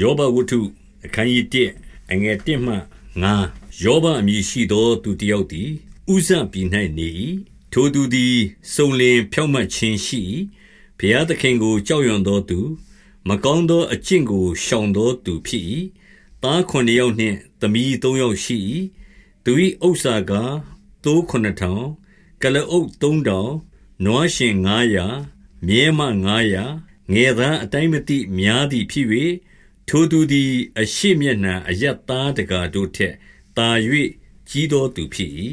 ယောဘဝတ္ထုအခန်းကြီး1အငယ်1မှ9ယောဘအမည်ရှိသောသူတစ်ယောက်သည်ဥဇပြည်၌နေ၏ထိုသူသည်စုံလင်ဖြောင့်မတ်ခြင်းရှိ၏ဘုရားသခင်ကိုကြောက်ရွံ့သောသူ မကောင်းသောအကျင့်ကိုရှောင်သောသူဖြစ်၏သားခုနှစ်ယောက်နှင့်သမီးသုံးယောက်ရှိ၏သူ၏ဥစ္စာကားသိုးခုနှစ်ထောင်ကလအုပ်သုံးထောင်နွားရှင်900မြဲမ900ငယ်သားအတိုင်းမသိများသည်ဖြစ်၍ ထိုသူသည် အရှိမျက်နှာအယက်သားတကာတို့ထက်သာ၍ကြီးသောသူဖြစ်၏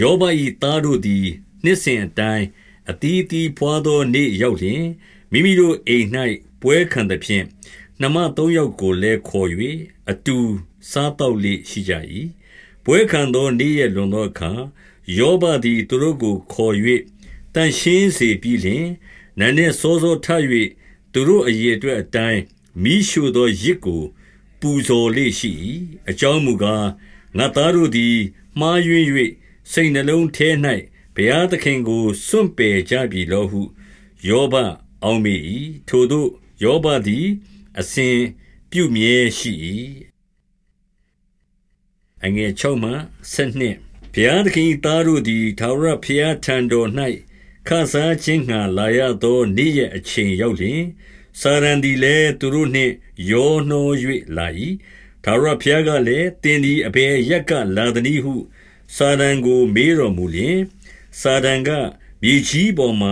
ယောဘ၏သားတို့သည် နှစ်စဉ်အတိုင်းအတီးတီဖွာသောနေ့ရောက်လျင် မိမိတို့အိမ်၌ပွဲခံသဖြင့် နှမသုံးယောက်ကိုလည်းခေါ်၍အတူစားတော့လေရှိကြ၏ပွဲခံသောနေ့ရက်လွန်သောအခါ ယောဘသည် သူတို့ကိုခေါ်၍တန်ရှင်းစေပြီးလျှင်နန်းနှင့်စောစောထ၍သူတို့အရေအတွက်အတိုင်း မိရှုသောရစ်ကို ပူဇော်လေရှိ၏အကြောင်းမူကားငါသားတို့သည်မှားယွင်း၍စိတ်နှလုံးထဲ၌ဘုရားသခင်ကိုစွန့်ပယ်ကြပြီလောဟုယောဘအောင်းမိ၏ထိုတို့ယောဘသည်အစဉ်ပြုမြဲရှိ၏အငယ်6မှ7ဘုရားသခင်သားတို့သည်ထာဝရဘုရားထံတော်၌ခါစားခြင်းငှာလာရသောနေ့ရက်အချိန်ရောက်လျင် စာရန်သည်လည်းသူတို့နှင့်ရောနှော၍လာ၏ထာဝရဘုရားကလည်းတင်းသည်အဘယ်ရက်ကလာသည်ဟု စာရန်ကိုမေးတော်မူလျင်စာရန်ကမြေကြီးပေါ်မှ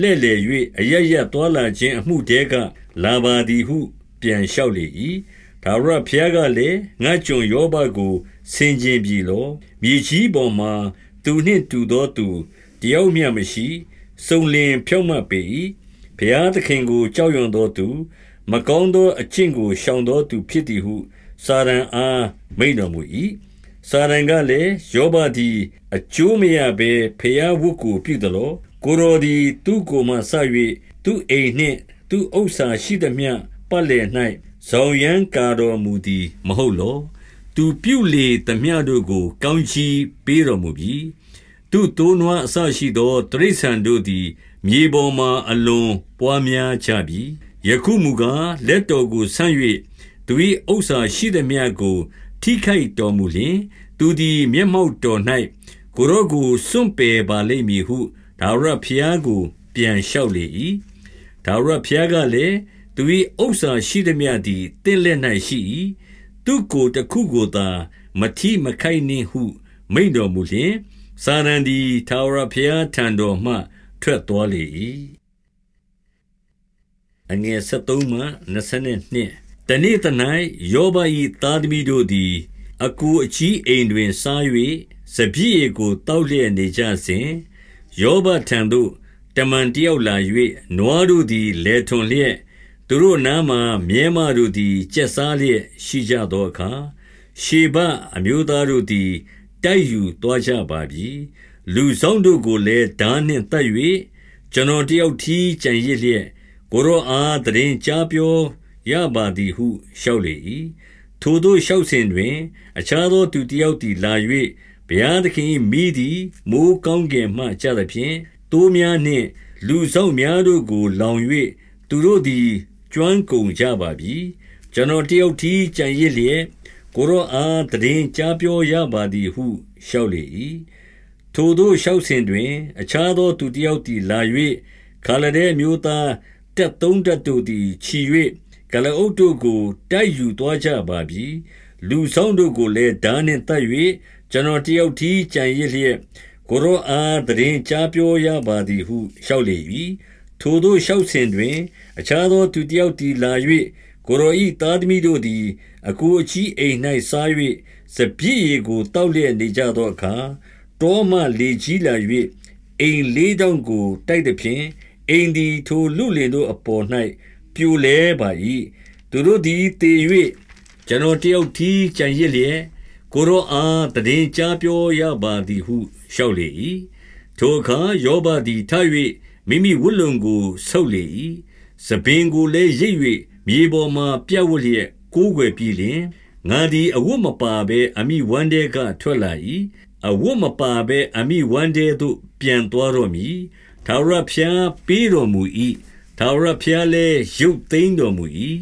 လှဲ့လေ၍အရရသွာလာခြင်းအမှုတဲကလာပါသည်ဟု ပြန်လျှောက်လေ၏ထာဝရဘုရားကလည်းငါကြုံယောဘကိုဆင်ခြင်ပြီလောမြေကြီးပေါ်မှာသူနှင့်တူသောသူတယောက်မျှမရှိစုံလင်ဖြောင့်မတ်ပေ၏ ဘုရားသခင်ကို ကြောက်ရွံ့သောသူ မကောင်းသောအကျင့်ကို ရှောင်သောသူဖြစ်သည်ဟု စာရန်အား မိန့်တော်မူ၏စာရန်ကလည်း ယောဘသည် အကျိုးမရဘဲဖျားဝတ်ကို ပြုသလော ကိုရောသည် သူ့ကိုမှဆ၍သူ့အိမ်နှင့် သူ့ဥစ္စာရှိသည်မျှ ပတ်လည်၌ဇောင်ရန်ကာတော်မူသည် မဟုတ်လော သူပြုလေသမျှတို့ကို ကောင်းချီးပေးတော်မူပြီ သူ့တိုးနွားအဆရှိသောတရိษံတို့သည် မြေပေါ်မှအလွန်ပွားများကြပြီယခုမူကားလက်တော်ကိုဆန့်၍သူ၏ဥစ္စာရှိသည်မြတ်ကို ထိခိုက်တော်မူလျှင်သူသည်မျက်မှောက်တော်၌ကိုရောကိုစွန့်ပယ်ပါလိမ့်မည်ဟုဒါဝရဖျားကို ပြန်လျှောက်လေ၏ဒါဝရဖျားကလည်းသူ၏ဥစ္စာရှိသည်မြတ်သည်တင့်လက်၌ရှိ၏သူကိုတခုကိုသာမထီမခိုက်နှင့်ဟု မိန်တော်မူလျှင်စာရန်သည်ထာဝရဘုရားထံတော်မှ ထွက်သွားလေ၏အငယ်73မှ22တနေ့တ၌ယောဘ၏သားသမီးတို့သည် အကူအကြီးအိမ်တွင်စား၍စပြည့်ကိုတောက်လျက်နေကြစဉ်ယောဘထံသို့တမန်တယောက်လာ၍နွားတို့သည်လဲထွန်လျက်သူတို့နားမှမြဲမတို့သည်ကျက်စားလျက်ရှိကြသောအခါရှေဘအမျိုးသားတို့သည်တိုက်ယူသွားကြပါပြီ လူဆောင်တို့ကိုလည်းဓာနှင့်တတ်၍ကျွန်တော်တယောက်ထီးကြံရစ်လျက်ကိုရောအားတရင်ကြားပြောရပါသည်ဟုလျှောက်လေ၏ထိုတို့လျှောက်စဉ်တွင် အခြားသောသူတယောက်သည်လာ၍ဘုရားသခင်မိသည်မိုးကောင်းကင်မှကြသဖြင့်တိုးများနှင့် လူဆောင်များတို့ကို လောင်၍သူတို့သည်ကျွမ်းကုန်ကြပါပြီကျွန်တော်တယောက်ထီးကြံရစ်လျက်ကိုရောအားတည်င်းကြားပြောရပါသည်ဟုလျှောက်လေ၏ ထိုတို့လျှောက်စဉ်တွင် အခြားသောသူတယောက်သည်လာ၍ခါလဒဲမျိုးသားတက်သုံးတက်တို့သည်ခြီ၍ကလအုပ်တို့ကို တိုက်ယူသွားကြပါပြီ လူဆောင်တို့ကိုလည်းဓာနှင့်တတ်၍ကျွန်တော် တယောက်ထီးကြံရစ်လျက် ကိုရောအားတည်င်းကြားပြောရပါသည်ဟု လျှောက်လေ၏ထိုတို့လျှောက်စဉ်တွင် အခြားသောသူတယောက်သည်လာ၍ကိုရောဤသားသမီးတို့သည်အကိုအချီအိမ်၌စား၍စပြည့်ရီကိုတောက်လျက်နေကြသောအခါ တောမှလေကြီးလာ၍အိမ်လေးတောင်ကိုတိုက်သည်ဖြင့်အိမ်သည်ထိုလူလင်တို့အပေါ်၌ပြိုလဲပါ၏သူတို့သည်တေ၍ကျွန်တော်တယောက်ထီးကြံရစ်လျက်ကိုရောအားတည်င်းကြားပြောရပါသည်ဟုလျှောက်လေ၏ထိုအခါယောဘသည်ထ၍မိမိဝတ်လုံကိုဆုပ်လေ၏စပင်ကိုလည်းရိပ်၍မြေပေါ်မှပြတ်ဝတ်လျက်ကိုးကွယ်ပြီးလျင်ငါသည်အဝတ်မပါဘဲအမိဝမ်းတဲကထွက်လာ၏ အဝတ်မပါဘဲအမိဝမ်းတဲသို့ ပြန်သွားတော်မူထာဝရဘုရားပေးတော်မူ၏ထာဝရဘုရားလည်းရုပ်သိမ်းတော်မူ၏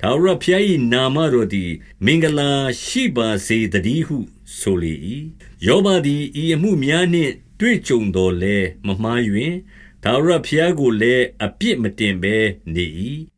ထာဝရဘုရား၏နာမတော်သည် မင်္ဂလာရှိပါစေတည်းဟု ဆိုလေ၏။ယောဘသည်ဤအမှုများနှင့် တွေ့ကြုံသော်လည်းမမှားယွင်း။ထာဝရဘုရားကိုလည်းအပြစ်မတင်ဘဲနေ၏။